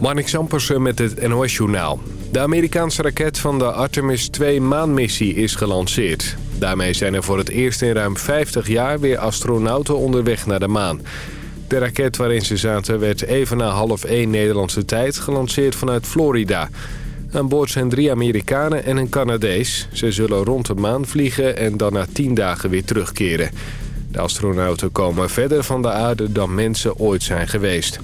Marnik Sampersen met het NOS-journaal. De Amerikaanse raket van de Artemis 2 maanmissie is gelanceerd. Daarmee zijn er voor het eerst in ruim 50 jaar weer astronauten onderweg naar de maan. De raket waarin ze zaten werd even na half 1 Nederlandse tijd gelanceerd vanuit Florida. Aan boord zijn drie Amerikanen en een Canadees. Ze zullen rond de maan vliegen en dan na 10 dagen weer terugkeren. De astronauten komen verder van de aarde dan mensen ooit zijn geweest.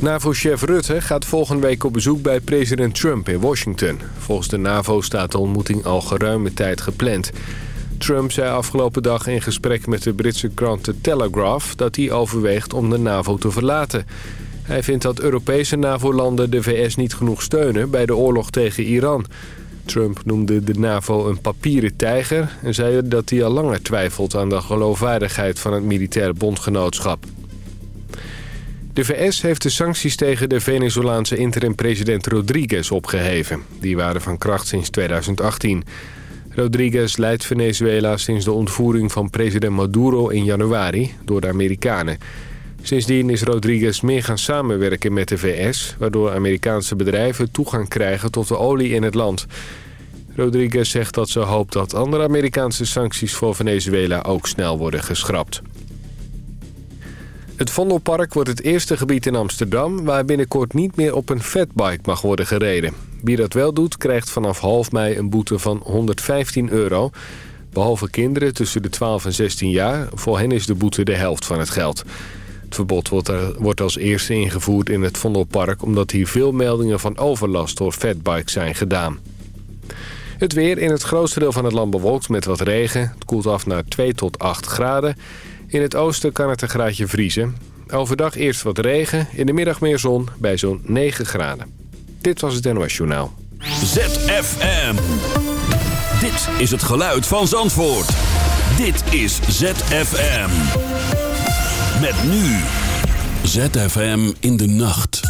NAVO-chef Rutte gaat volgende week op bezoek bij president Trump in Washington. Volgens de NAVO staat de ontmoeting al geruime tijd gepland. Trump zei afgelopen dag in gesprek met de Britse krant The Telegraph... dat hij overweegt om de NAVO te verlaten. Hij vindt dat Europese NAVO-landen de VS niet genoeg steunen bij de oorlog tegen Iran. Trump noemde de NAVO een papieren tijger... en zei dat hij al langer twijfelt aan de geloofwaardigheid van het militaire bondgenootschap. De VS heeft de sancties tegen de Venezolaanse interim-president Rodriguez opgeheven. Die waren van kracht sinds 2018. Rodriguez leidt Venezuela sinds de ontvoering van president Maduro in januari door de Amerikanen. Sindsdien is Rodriguez meer gaan samenwerken met de VS... waardoor Amerikaanse bedrijven toegang krijgen tot de olie in het land. Rodriguez zegt dat ze hoopt dat andere Amerikaanse sancties voor Venezuela ook snel worden geschrapt. Het Vondelpark wordt het eerste gebied in Amsterdam... waar binnenkort niet meer op een fatbike mag worden gereden. Wie dat wel doet, krijgt vanaf half mei een boete van 115 euro. Behalve kinderen tussen de 12 en 16 jaar. Voor hen is de boete de helft van het geld. Het verbod wordt, wordt als eerste ingevoerd in het Vondelpark... omdat hier veel meldingen van overlast door fatbikes zijn gedaan. Het weer in het grootste deel van het land bewolkt met wat regen. Het koelt af naar 2 tot 8 graden. In het oosten kan het een graadje vriezen. Overdag eerst wat regen, in de middag meer zon bij zo'n 9 graden. Dit was het NOS Journaal. ZFM. Dit is het geluid van Zandvoort. Dit is ZFM. Met nu. ZFM in de nacht.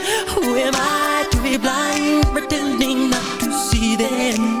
who am I to be blind, pretending not to see them?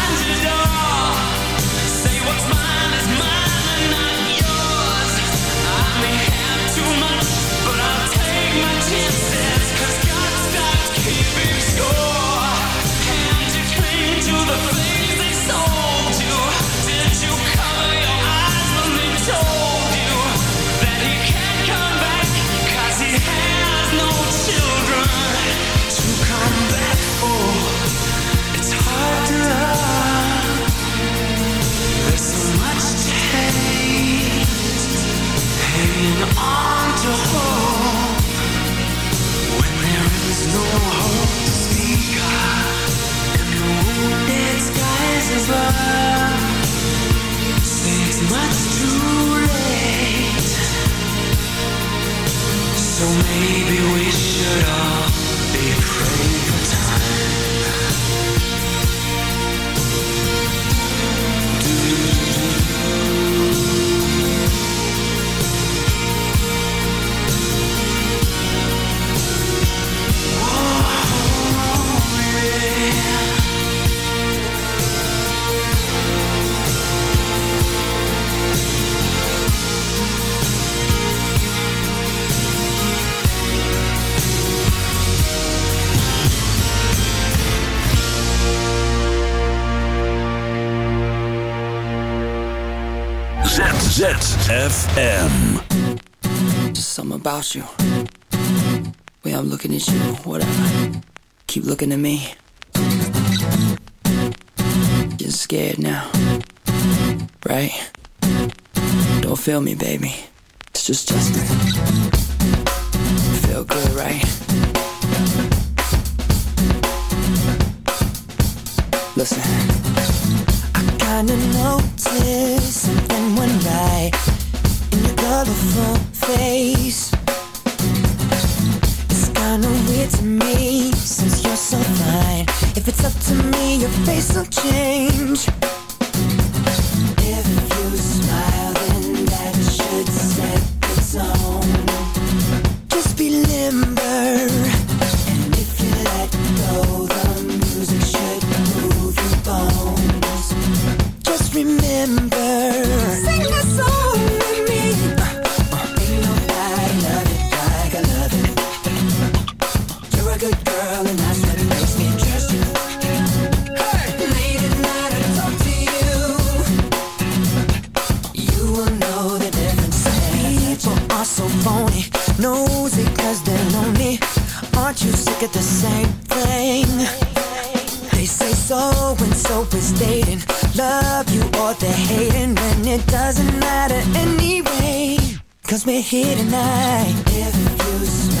Oh on to hope when there is no hope to speak of, and the wounded skies above say it's much too late. So maybe we should all. FM. Just something about you. Way I'm looking at you, whatever. Keep looking at me. You're scared now, right? Don't feel me, baby. It's just Justin. Feel good, right? Listen. I kinda noticed something went right colorful face. It's kinda weird to me Since you're so fine. If it's up to me, your face will change. If so and so is dating. Love you or they're hating when it doesn't matter anyway. Cause we're here tonight. If you smile,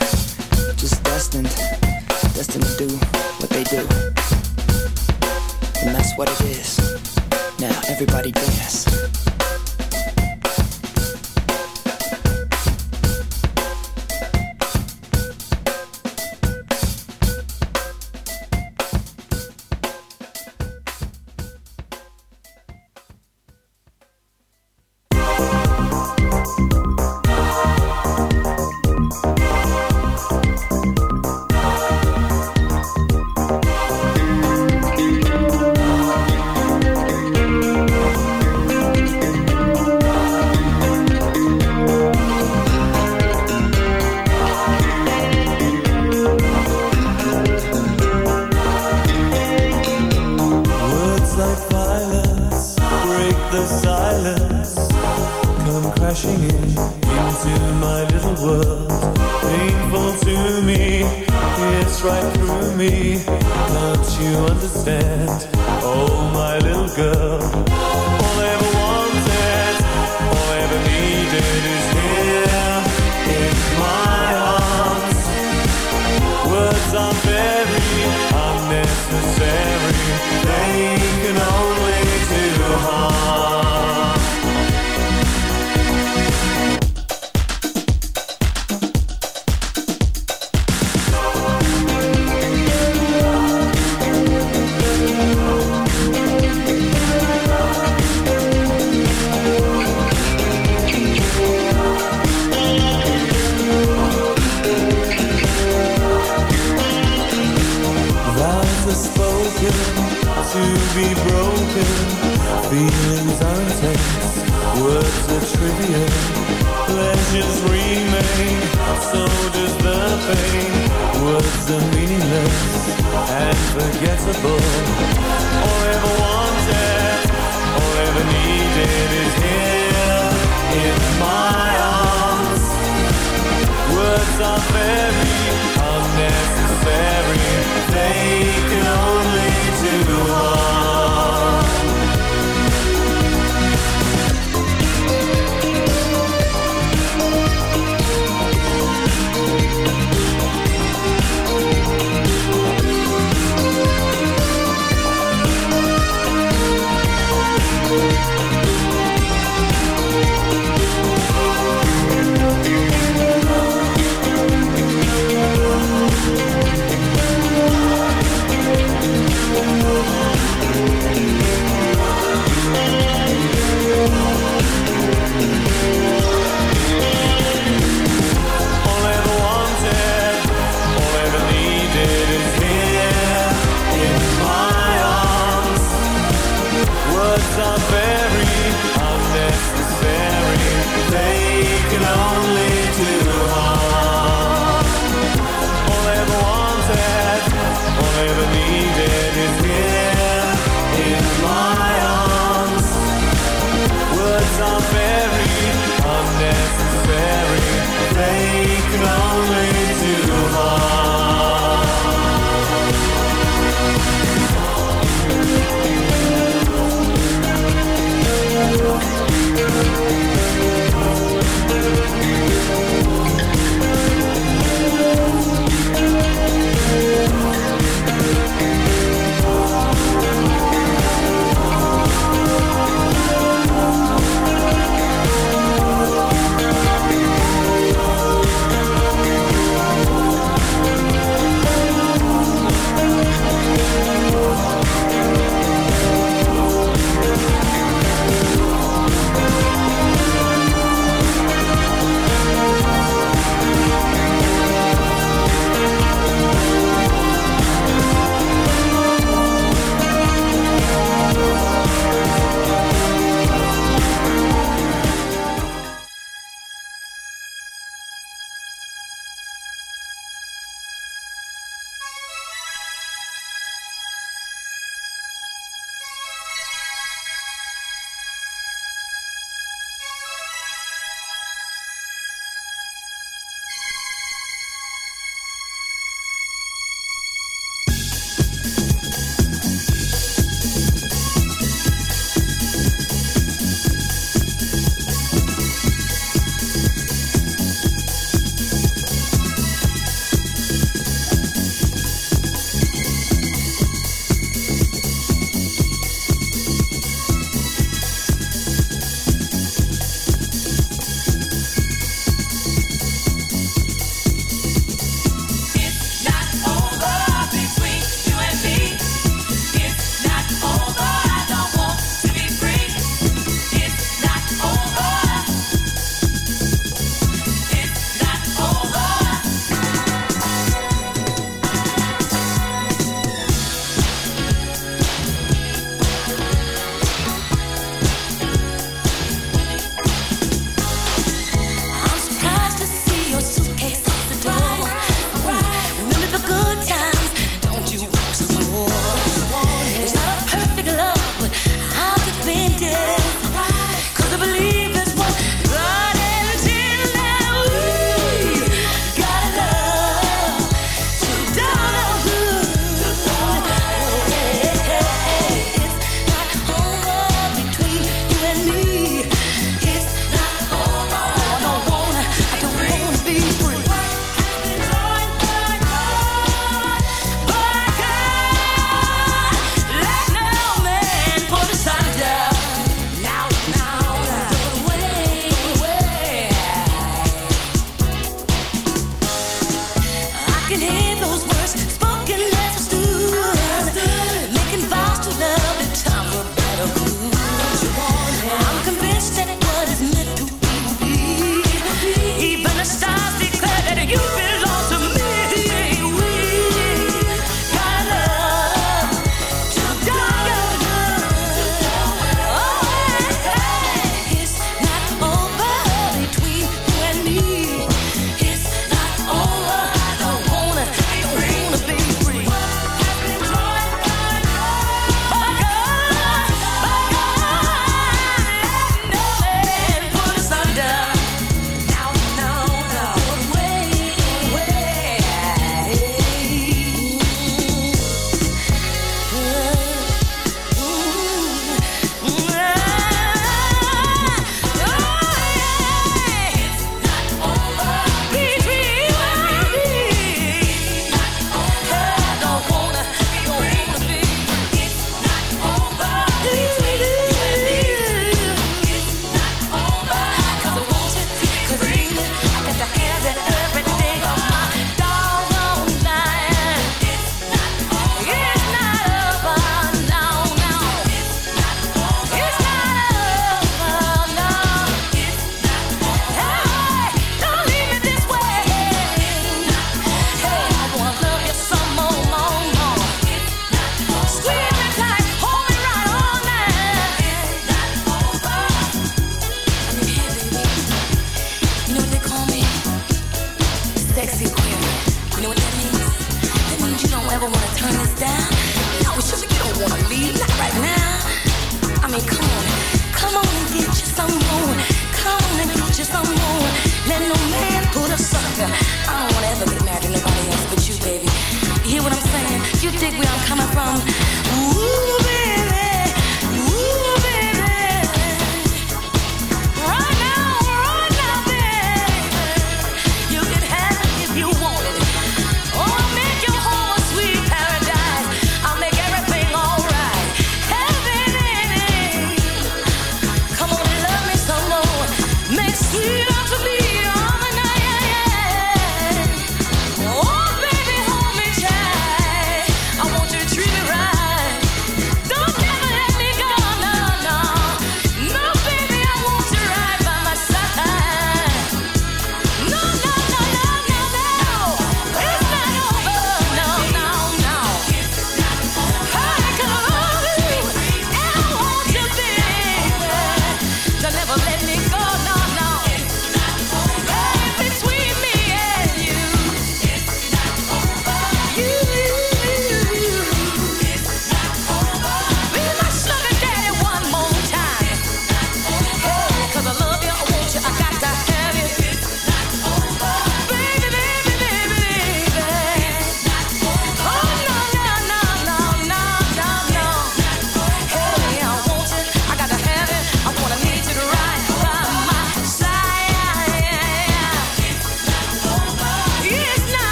World, painful to me. It's right through me. Don't you understand? Oh, my little girl.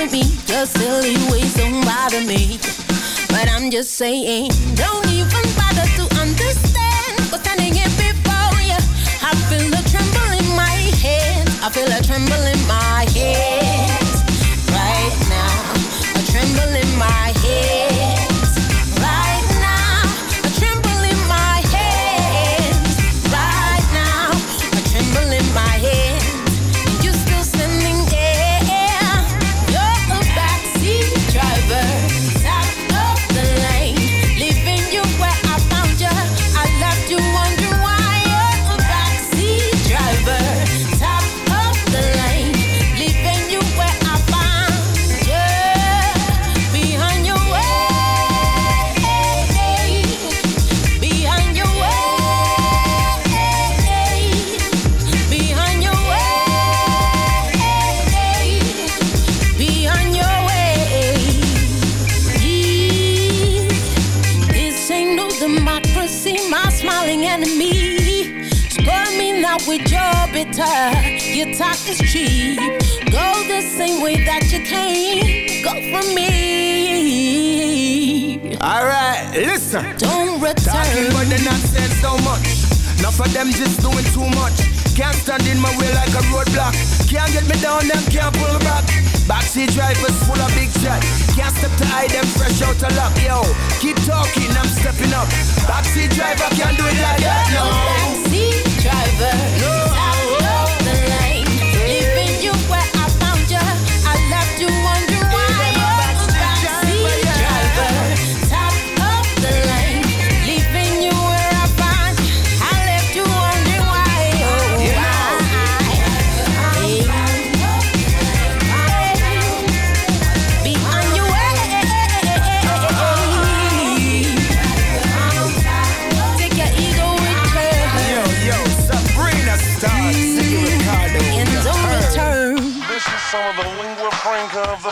To me? Your silly ways don't bother me. But I'm just saying, don't even Talk is cheap. Go the same way that you came. Go from me. Alright, listen. Don't return. Talking but they not saying so much. Enough of them just doing too much. Can't stand in my way like a roadblock. Can't get me down, them can't pull back. Backseat drivers full of big chat. Can't step to hide them fresh out of luck. Yo, keep talking, I'm stepping up. Backseat driver can't do it like that, no. Backseat driver, top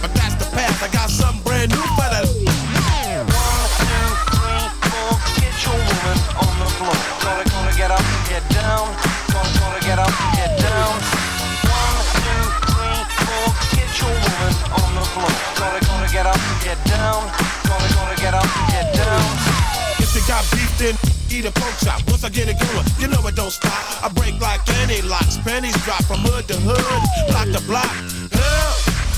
but that's the path. I got something brand new for the. One, two, three, four, get your woman on the floor. Gotta, gotta get up, get down. Gotta, gotta get up, get down. One, two, three, four, get your woman on the floor. Gotta, gotta get up, get down. Gotta, gotta get up, get down. If you got then eat a pork chop. Once I get it going, you know it don't stop. I break like any locks. Panties drop from hood to hood, block to block.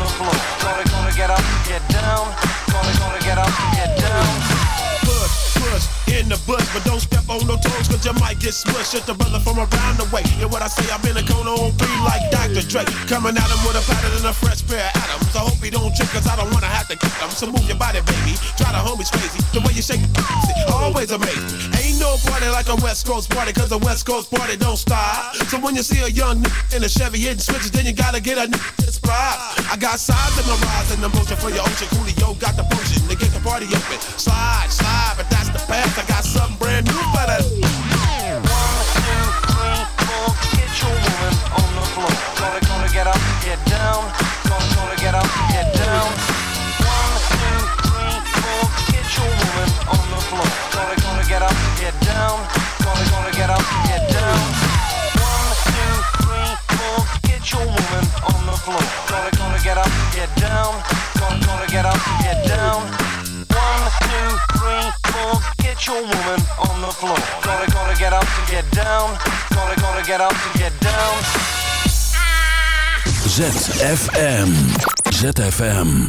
The floor. Gotta, gonna get up, get down. Gonna, gonna get up, get down. In the bush, but don't step on no toes, cause you might get smushed. It's the brother from around the way. And what I say, I've been a cone on three like Dr. Dre. Coming at him with a pattern and a fresh pair of atoms. I hope he don't trip, cause I don't wanna have to kick him. So move your body, baby. Try the homies crazy. The way you shake it, always amazing. Ain't no party like a West Coast party, cause a West Coast party don't stop. So when you see a young nigga in a Chevy hitting switches, then you gotta get a nigga spot. I got size in my rise and emotion for your ocean. Coolio got the potion to get the party open. Slide, slide, but that's the path. I got something brand new for. One, two, three, four. Get your woman on the floor. Gonna, gonna get up, get down. Gonna, gonna get up, get down. One, two, three, four. Get your woman on the floor. Gonna, gonna get up, get down. Gonna, gonna get up, get down. One, two, three, four. Get your woman on the floor. Gonna, gonna get up, get down. Gonna, gonna get up, get down. Get your woman on the floor. Gonna, gonna get up to get down. Gonna, gonna get up to get down. ZFM. ZFM.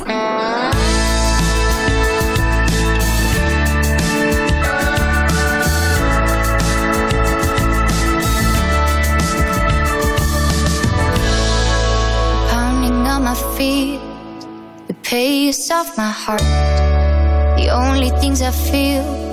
pounding on my feet, the pace of my heart. The only things I feel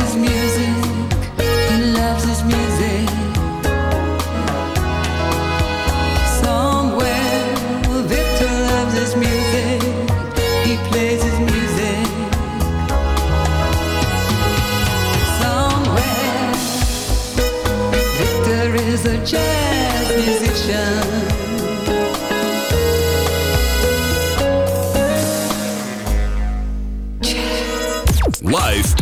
is music.